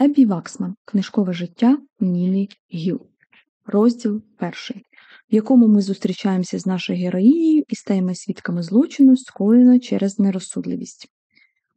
Еббі Ваксман. Книжкове життя Ніни Гілл. Розділ перший, в якому ми зустрічаємося з нашою героїнею і стаємо свідками злочину, скоєного через нерозсудливість.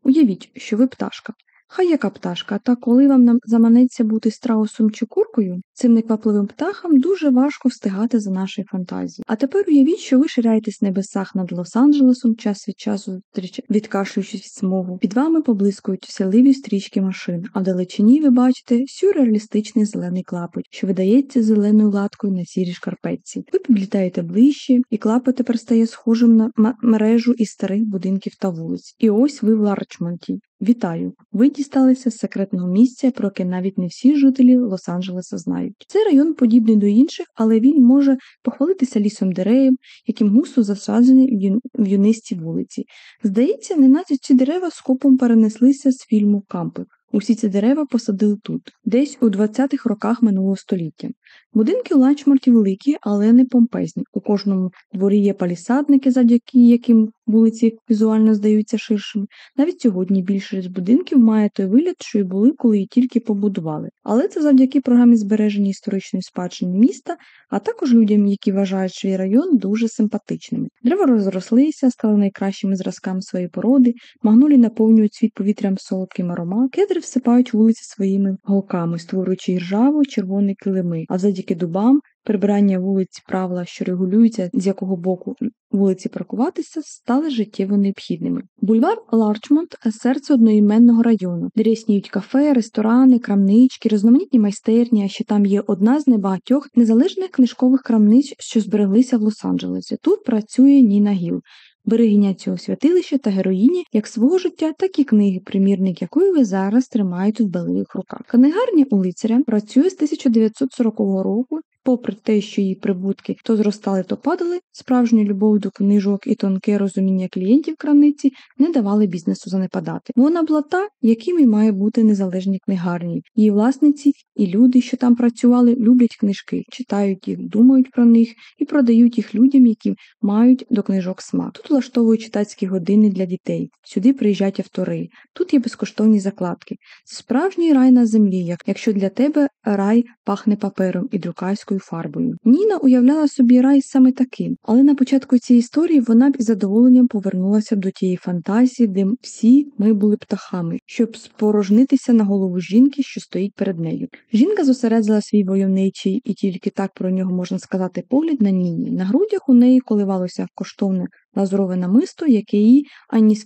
Уявіть, що ви пташка. Хай яка пташка, та коли вам заманеться бути страусом чи куркою, цим неквапливим птахам дуже важко встигати за нашою фантазією. А тепер уявіть, що ви ширяєте в небесах над Лос-Анджелесом, час від часу відкашлюючись від смогу. Під вами поблискують сяливі стрічки машин, а вдалечині ви бачите сюрреалістичний зелений клапоть, що видається зеленою латкою на сірій шкарпетці. Ви підлітаєте ближче, і клапоть тепер стає схожим на мережу із старих будинків та вулиць. І ось ви в Ларчмонті. Вітаю! Ви дісталися з секретного місця, про яке навіть не всі жителі Лос-Анджелеса знають. Цей район подібний до інших, але він може похвалитися лісом дерев, яким густо засаджені в юнисті вулиці. Здається, неначе ці дерева скопом перенеслися з фільму Кампи. Усі ці дерева посадили тут, десь у 20-х роках минулого століття. Будинки у Ланчморті великі, але не помпезні. У кожному дворі є палісадники, завдяки яким вулиці візуально здаються ширшими. Навіть сьогодні більшість будинків має той вигляд, що й були, коли її тільки побудували. Але це завдяки програмі збереження історичної спадщини міста, а також людям, які вважають свій район дуже симпатичними. Дерева розрослися, стали найкращими зразками своєї породи, магнолі наповнюють світ повітрям солодким аромат, кедри всипають вулиці своїми голками, створюючи іржаво червоні килими, а завдяки дубам прибирання вулиць правила, що регулюються, з якого боку вулиці паркуватися, стали життєво необхідними. Бульвар Ларчмонт серце одноіменного району, де рясніють кафе, ресторани, крамнички, різноманітні майстерні, а ще там є одна з небагатьох незалежних книжкових крамниць, що збереглися в Лос-Анджелесі. Тут працює Ніна Гіл. Берегиня цього святилища та героїні як свого життя, так і книги, примірник якої ви зараз тримаєте в белевих руках. Книгарня у лицаря працює з 1940 року. Попри те, що її прибутки то зростали, то падали, справжня любов до книжок і тонке розуміння клієнтів крамниці не давали бізнесу занепадати. Вона була та, якими має бути незалежні книгарні. Її власниці і люди, що там працювали, люблять книжки, читають їх, думають про них і продають їх людям, які мають до книжок смак. Тут влаштовують читацькі години для дітей. Сюди приїжджають автори. Тут є безкоштовні закладки. Це справжній рай на землі, якщо для тебе рай пахне папером і друкарською фарбою. Ніна уявляла собі рай саме таким, але на початку цієї історії вона б із задоволенням повернулася до тієї фантазії, де всі ми були птахами, щоб спорожнитися на голову жінки, що стоїть перед нею. Жінка зосередила свій войовничий і тільки так про нього можна сказати погляд на Ніні. На грудях у неї коливалося коштовне лазурове намисто, яке їй ані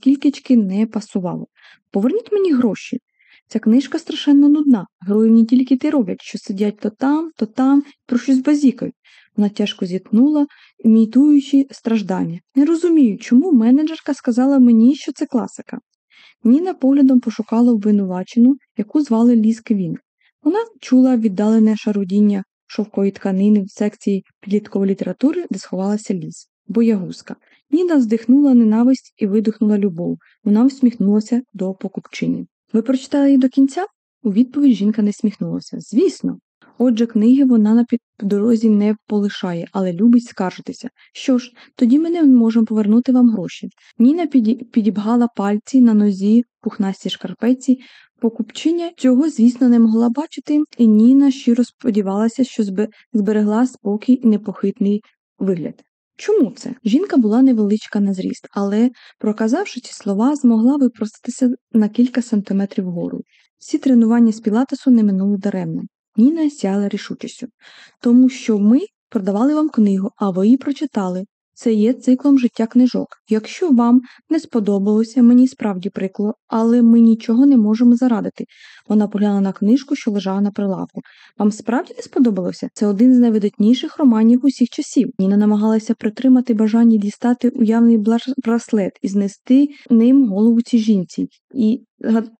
не пасувало. Поверніть мені гроші. Ця книжка страшенно нудна. Герої не тільки те роблять, що сидять то там, то там, про щось базікають. Вона тяжко зітхнула, імітуючи страждання. Не розумію, чому менеджерка сказала мені, що це класика. Ніна поглядом пошукала обвинувачену, яку звали Ліз Квін. Вона чула віддалене шарудіння шовкової тканини в секції підліткової літератури, де сховалася ліс. Боягузка. Ніна здихнула ненависть і видихнула любов. Вона всміхнулася до покупчині. Ви прочитали її до кінця? У відповідь жінка не сміхнулася. Звісно. Отже, книги вона на дорозі не полишає, але любить скаржитися. Що ж, тоді ми не можемо повернути вам гроші. Ніна підібгала пальці на нозі пухнастій шкарпеці. Покупчиня цього, звісно, не могла бачити, і Ніна щиро сподівалася, що зберегла спокій і непохитний вигляд. Чому це? Жінка була невеличка на зріст, але, проказавши ці слова, змогла випроститися на кілька сантиметрів вгору. Всі тренування з пілатесу не минули даремно. Ніна сяла рішучістю. Тому що ми продавали вам книгу, а ви її прочитали. Це є циклом життя книжок. Якщо вам не сподобалося, мені справді прикло, але ми нічого не можемо зарадити. Вона поглянула на книжку, що лежала на прилавку. Вам справді не сподобалося? Це один з найвидатніших романів усіх часів. Ніна намагалася притримати бажання дістати уявний браслет і знести ним голову цій жінці. І,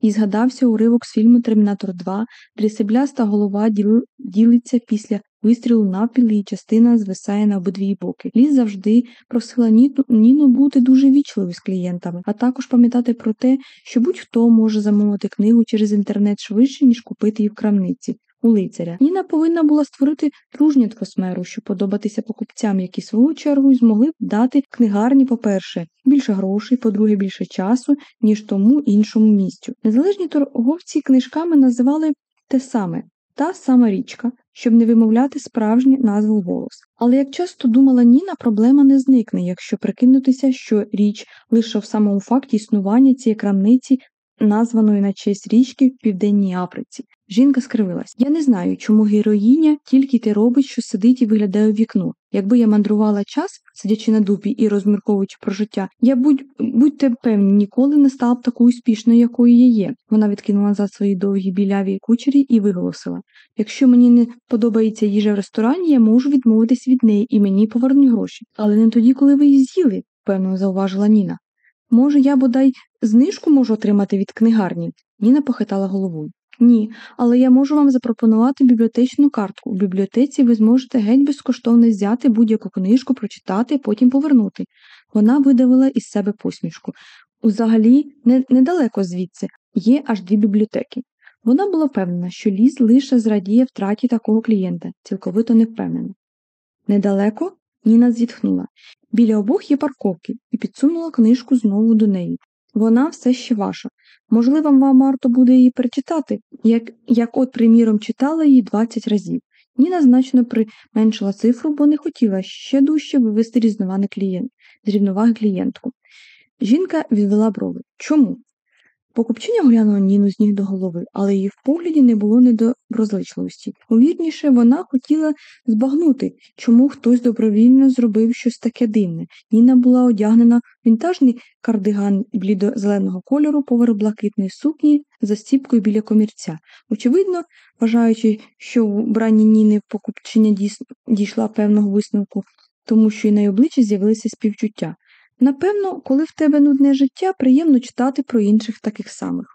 і згадався уривок з фільму Термінатор 2, де срібляста голова діли- ділиться після вистрілу навпіл і частина звисає на обидві боки. Ліз завжди просила Ніну, бути дуже вічливою з клієнтами, а також пам'ятати про те, що будь-хто може замовити книгу через інтернет швидше, ніж купити її в крамниці. У лицаря Ніна повинна була створити дружню атмосферу, щоб подобатися покупцям, які свою чергу змогли б дати книгарні, по-перше, більше грошей, по-друге, більше часу, ніж тому іншому місцю. Незалежні торговці книжками називали те саме, та сама річка, щоб не вимовляти справжню назву голос. Але як часто думала Ніна, проблема не зникне, якщо прикинутися, що річ лише в самому факті існування цієї крамниці, названої на честь річки в Південній Африці. Жінка скривилась. Я не знаю, чому героїня тільки те робить, що сидить і виглядає у вікно. Якби я мандрувала час, сидячи на дупі і розмірковуючи про життя, я будь будьте певні, ніколи не стала б такою успішною, якою я є. Вона відкинула назад свої довгі біляві кучері і виголосила: якщо мені не подобається їжа в ресторані, я можу відмовитись від неї і мені повернуть гроші. Але не тоді, коли ви її з'їли, певно, зауважила Ніна. Може, я бодай знижку можу отримати від книгарні? Ніна похитала головою. Ні, але я можу вам запропонувати бібліотечну картку. У бібліотеці ви зможете геть безкоштовно взяти будь-яку книжку, прочитати, потім повернути. Вона видавила із себе посмішку. Узагалі, не, недалеко звідси є аж дві бібліотеки. Вона була впевнена, що ліс лише зрадіє втраті такого клієнта, цілковито не впевнена. Недалеко Ніна зітхнула. Біля обох є парковки і підсунула книжку знову до неї. Вона все ще ваша. Можливо, вам варто буде її перечитати, як, як от, приміром, читала її 20 разів. Ніна значно применшила цифру, бо не хотіла ще дужче вивести різноваги клієнт, з рівноваги клієнтку. Жінка відвела брови. Чому? Покупчиня глянула Ніну з ніг до голови, але її в погляді не було недоброзичливості. Увірніше, вона хотіла збагнути, чому хтось добровільно зробив щось таке дивне. Ніна була одягнена вінтажний кардиган блідо-зеленого кольору поверх блакитної сукні за стіпкою біля комірця. Очевидно, вважаючи, що в бранні Ніни покупчиня дійшла певного висновку, тому що і на й обличчі з'явилися співчуття. Напевно, коли в тебе нудне життя, приємно читати про інших таких самих.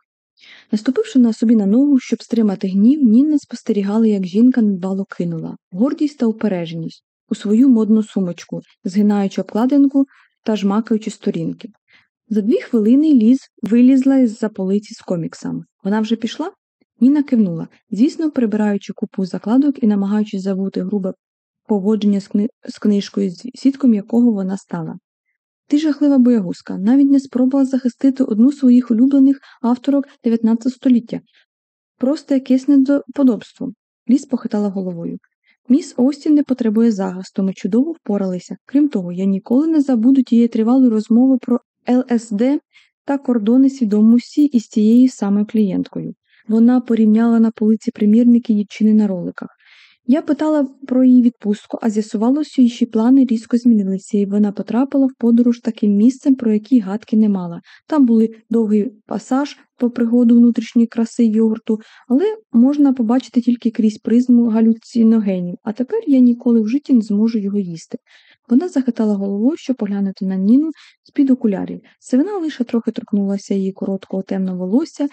Наступивши на собі на ногу, щоб стримати гнів, Ніна спостерігала, як жінка недбало кинула гордість та упередженість у свою модну сумочку, згинаючи обкладинку та жмакаючи сторінки. За дві хвилини ліз вилізла із за полиці з коміксами. Вона вже пішла? Ніна кивнула, звісно, прибираючи купу закладок і намагаючись забути грубе поводження з, кни... з книжкою, свідком якого вона стала. Ти жахлива боягузка, навіть не спробувала захистити одну з своїх улюблених авторок 19 століття. Просто якесь недоподобство. Ліс похитала головою. Міс Остін не потребує захисту, ми чудово впоралися. Крім того, я ніколи не забуду тієї тривалої розмови про ЛСД та кордони свідомості із тією самою клієнткою. Вона порівняла на полиці примірники дівчини на роликах. Я питала про її відпустку, а з'ясувалося, її плани різко змінилися, і вона потрапила в подорож таким місцем, про які гадки не мала. Там були довгий пасаж по пригоду внутрішньої краси йогурту, але можна побачити тільки крізь призму галюциногенів, а тепер я ніколи в житті не зможу його їсти. Вона захитала головою, щоб поглянути на Ніну з-під окулярів. Сивина лише трохи торкнулася її короткого темного волосся,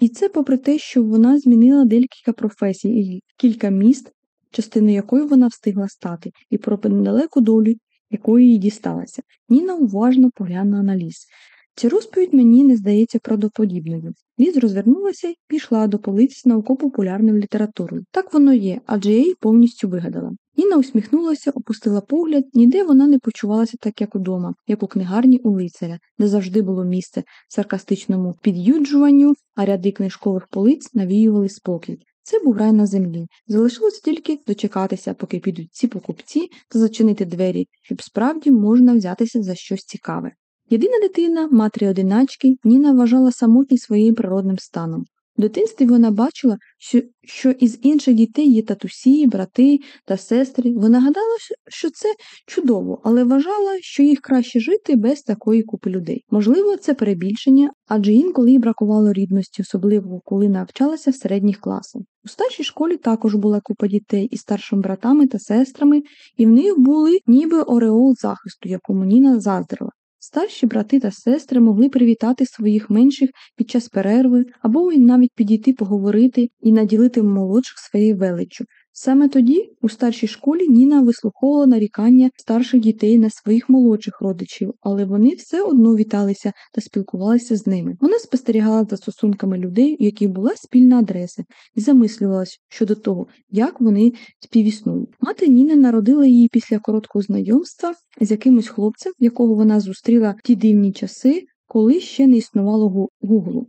і це попри те, що вона змінила декілька професій і кілька міст частиною якої вона встигла стати, і про недалеку долю, якої їй дісталася. Ніна уважно поглянула на ліс. Ця розповідь мені не здається правдоподібною. Ліз розвернулася і пішла до полиці з науково-популярною літературою. Так воно є, адже я її повністю вигадала. Ніна усміхнулася, опустила погляд, ніде вона не почувалася так, як удома, як у книгарні у лицаря, де завжди було місце саркастичному під'юджуванню, а ряди книжкових полиць навіювали спокій. Це був рай на землі. Залишилось тільки дочекатися, поки підуть ці покупці та зачинити двері, щоб справді можна взятися за щось цікаве. Єдина дитина, матері одиначки, Ніна вважала самотність своїм природним станом. В дитинстві вона бачила, що що із інших дітей є татусі, брати та сестри. Вона гадала, що це чудово, але вважала, що їх краще жити без такої купи людей. Можливо, це перебільшення, адже інколи їй бракувало рідності, особливо коли навчалася в середніх класах. У старшій школі також була купа дітей із старшими братами та сестрами, і в них були ніби ореол захисту, якому Ніна заздрила. Старші брати та сестри могли привітати своїх менших під час перерви або навіть підійти поговорити і наділити молодших своєю величчю, Саме тоді, у старшій школі, Ніна вислуховувала нарікання старших дітей на своїх молодших родичів, але вони все одно віталися та спілкувалися з ними. Вона спостерігала за стосунками людей, у яких була спільна адреса, і замислювалася щодо того, як вони співіснують. Мати Ніни народила її після короткого знайомства з якимось хлопцем, якого вона зустріла в ті дивні часи, коли ще не існувало Гуглу.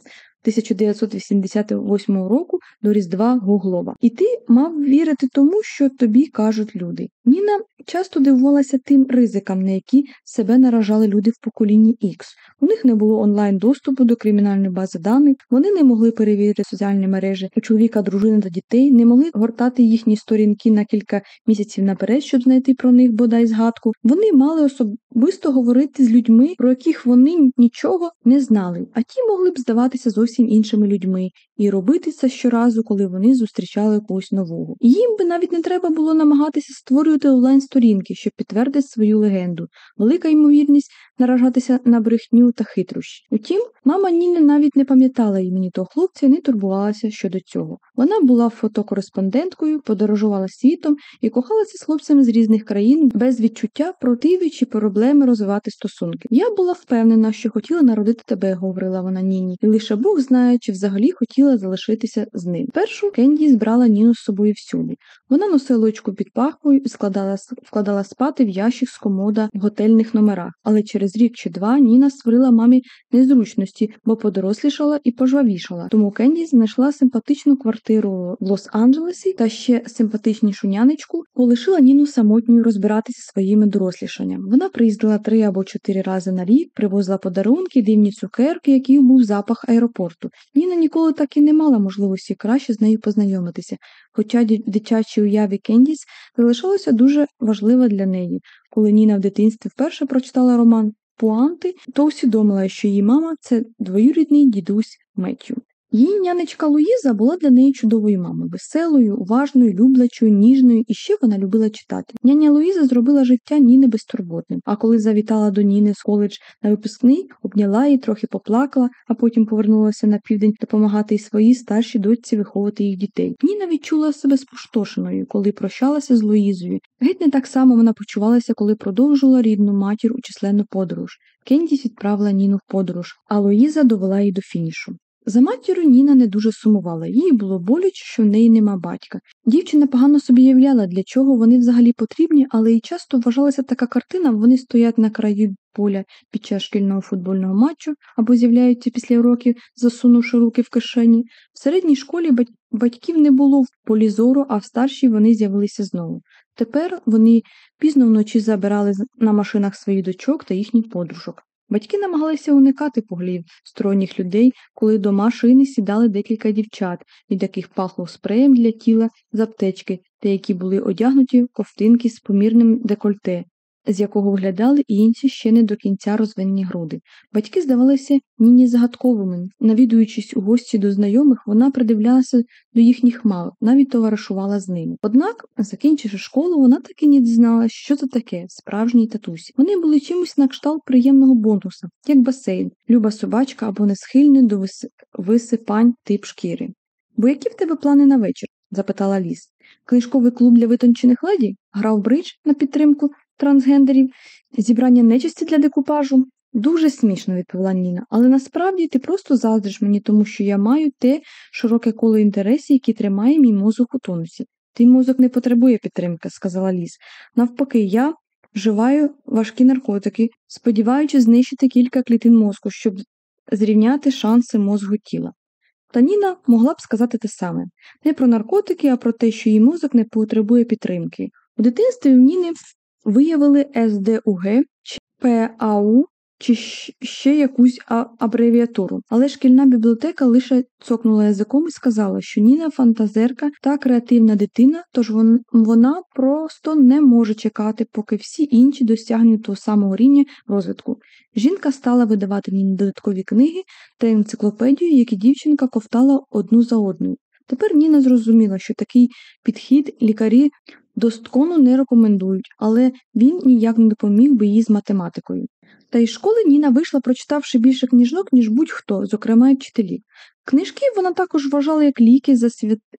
1988 року до Різдва Гуглова. І ти мав вірити тому, що тобі кажуть люди. Ніна часто дивувалася тим ризикам, на які себе наражали люди в поколінні X. У них не було онлайн доступу до кримінальної бази даних, вони не могли перевірити соціальні мережі у чоловіка, дружини та дітей, не могли гортати їхні сторінки на кілька місяців наперед, щоб знайти про них бодай згадку. Вони мали особисто говорити з людьми, про яких вони нічого не знали, а ті могли б здаватися зовсім іншими людьми і робити це щоразу, коли вони зустрічали когось нового. Їм би навіть не треба було намагатися створювати онлайн-сторінки, щоб підтвердити свою легенду. Велика ймовірність наражатися на брехню та хитрощі. Утім, мама Ніни навіть не пам'ятала імені того хлопця і не турбувалася щодо цього. Вона була фотокореспонденткою, подорожувала світом і кохалася з хлопцями з різних країн без відчуття противи чи проблеми розвивати стосунки. Я була впевнена, що хотіла народити тебе, говорила вона Ніні, і лише Бог знає, чи взагалі хотіла залишитися з ним. Першу Кенді збрала Ніну з собою всюди. Вона носила очку під пахвою і складала вкладала спати в ящик з комода в готельних номерах. Але через рік чи два Ніна створила мамі незручності, бо подорослішала і пожвавішала. Тому Кенді знайшла симпатичну квартиру в Лос-Анджелесі та ще симпатичнішу нянечку, полишила Ніну самотньою розбиратися своїми дорослішанням. Вона приїздила три або чотири рази на рік, привозила подарунки, дивні цукерки, який був запах аеропорту. Ніна ніколи так і не мала можливості краще з нею познайомитися, хоча дитячій уяві Кендіс залишалося дуже важливо для неї. Коли Ніна в дитинстві вперше прочитала роман Пуанти, то усвідомила, що її мама це двоюрідний дідусь Меттю. Її нянечка Луїза була для неї чудовою мамою, веселою, уважною, люблячою, ніжною, і ще вона любила читати. Няня Луїза зробила життя Ніни безтурботним, а коли завітала до Ніни з коледж на випускний, обняла її, трохи поплакала, а потім повернулася на південь допомагати й своїй старшій дочці виховувати їх дітей. Ніна відчула себе спустошеною, коли прощалася з Луїзою. Геть не так само вона почувалася, коли продовжувала рідну матір у численну подорож. Кендіс відправила Ніну в подорож, а Луїза довела її до фінішу. За матір'ю Ніна не дуже сумувала, їй було боляче, що в неї нема батька. Дівчина погано собі являла, для чого вони взагалі потрібні, але і часто вважалася така картина, вони стоять на краю поля під час шкільного футбольного матчу або з'являються після уроків, засунувши руки в кишені. В середній школі батьків не було в полі зору, а в старшій вони з'явилися знову. Тепер вони пізно вночі забирали на машинах своїх дочок та їхніх подружок. Батьки намагалися уникати поглів сторонніх людей, коли до машини сідали декілька дівчат, від яких пахло спреєм для тіла з аптечки, та які були одягнуті ковтинки з помірним декольте, з якого виглядали і інші ще не до кінця розвинені груди. Батьки здавалися ніні загадковими. Навідуючись у гості до знайомих, вона придивлялася до їхніх мал, навіть товаришувала з ними. Однак, закінчивши школу, вона так і не дізналася, що це таке справжній татусі. Вони були чимось на кшталт приємного бонуса, як басейн, люба собачка або несхильний до висипань тип шкіри. Бо які в тебе плани на вечір? запитала ліс. Книжковий клуб для витончених леді грав бридж на підтримку трансгендерів, зібрання нечисті для декупажу. Дуже смішно, відповіла Ніна, але насправді ти просто заздриш мені, тому що я маю те широке коло інтересів, які тримає мій мозок у тонусі. Твій мозок не потребує підтримки, сказала Ліс. Навпаки, я вживаю важкі наркотики, сподіваючись знищити кілька клітин мозку, щоб зрівняти шанси мозку тіла. Та Ніна могла б сказати те саме не про наркотики, а про те, що її мозок не потребує підтримки. У дитинстві в Ніни виявили СДУГ чи ПАУ чи ще якусь абревіатуру. Але шкільна бібліотека лише цокнула язиком і сказала, що Ніна фантазерка та креативна дитина, тож вона просто не може чекати, поки всі інші досягнуть того самого рівня розвитку. Жінка стала видавати Ніні додаткові книги та енциклопедію, які дівчинка ковтала одну за одною. Тепер Ніна зрозуміла, що такий підхід лікарі Досткону не рекомендують, але він ніяк не допоміг би їй з математикою. Та із школи Ніна вийшла, прочитавши більше книжок, ніж будь-хто, зокрема й вчителі. Книжки вона також вважала як ліки за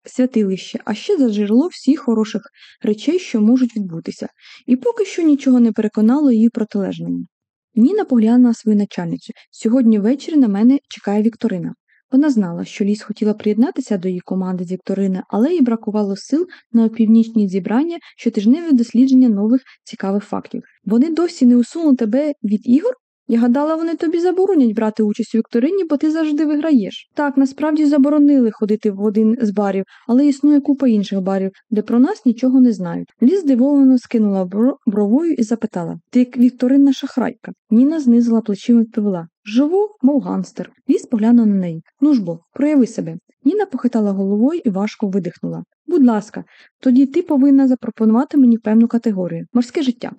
святилище, а ще за джерело всіх хороших речей, що можуть відбутися, і поки що нічого не переконало її в протилежному. Ніна поглянула на свою начальницю сьогодні ввечері на мене чекає Вікторина. Вона знала, що Ліз хотіла приєднатися до її команди з Вікторини, але їй бракувало сил на північні зібрання щотижневе дослідження нових цікавих фактів. Вони досі не усунули тебе від ігор? Я гадала, вони тобі заборонять брати участь у вікторині, бо ти завжди виграєш. Так, насправді заборонили ходити в один з барів, але існує купа інших барів, де про нас нічого не знають. Ліз здивовано скинула бро- бровою і запитала: Ти як вікторинна шахрайка? Ніна знизила плечима і відповіла: Живу, мов гангстер. Ліз поглянула на неї. Ну ж бо, прояви себе. Ніна похитала головою і важко видихнула. Будь ласка, тоді ти повинна запропонувати мені певну категорію морське життя.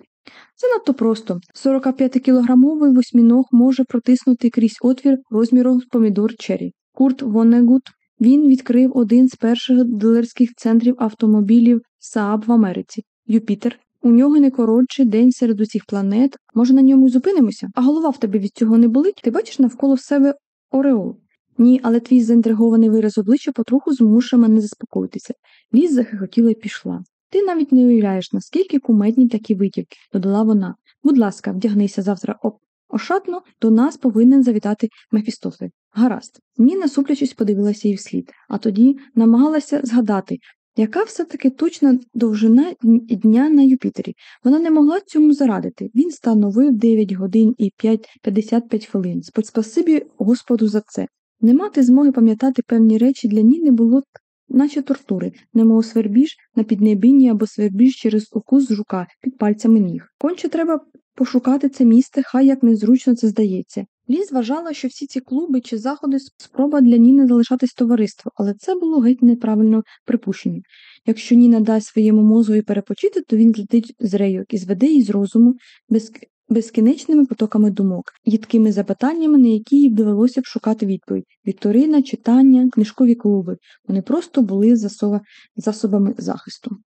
Це надто просто. 45-кілограмовий восьміног може протиснути крізь отвір розміром з помідор Черрі. Курт Воннегут він відкрив один з перших дилерських центрів автомобілів Saab в Америці. Юпітер. У нього не коротший день серед усіх планет. Може, на ньому й зупинимося? А голова в тебе від цього не болить? Ти бачиш навколо себе Ореол. Ні, але твій заінтригований вираз обличчя потроху змушує мене заспокоїтися. Ліз захихотіла і пішла. Ти навіть не уявляєш, наскільки кумедні такі витівки, додала вона. Будь ласка, вдягнися завтра об ошатно, до нас повинен завітати Мефістофель. Гаразд. Ніна, суплячись, подивилася їй вслід, а тоді намагалася згадати, яка все-таки точна довжина дня на Юпітері. Вона не могла цьому зарадити. Він становив 9 годин і 5, 55 хвилин. Спасибі Господу за це. Не мати змоги пам'ятати певні речі для Ніни було наче тортури, немов свербіж на піднебінні або свербіж через укус жука під пальцями ніг. Конче треба пошукати це місце, хай як незручно це здається. Ліз вважала, що всі ці клуби чи заходи – спроба для Ніни залишатись товариством, але це було геть неправильно припущення. Якщо Ніна дасть своєму мозгові перепочити, то він злетить з рейок і зведе її з розуму без безкінечними потоками думок, їдкими запитаннями, на які їй довелося б шукати відповідь. Вікторина, читання, книжкові клуби. Вони просто були засоба... засобами захисту.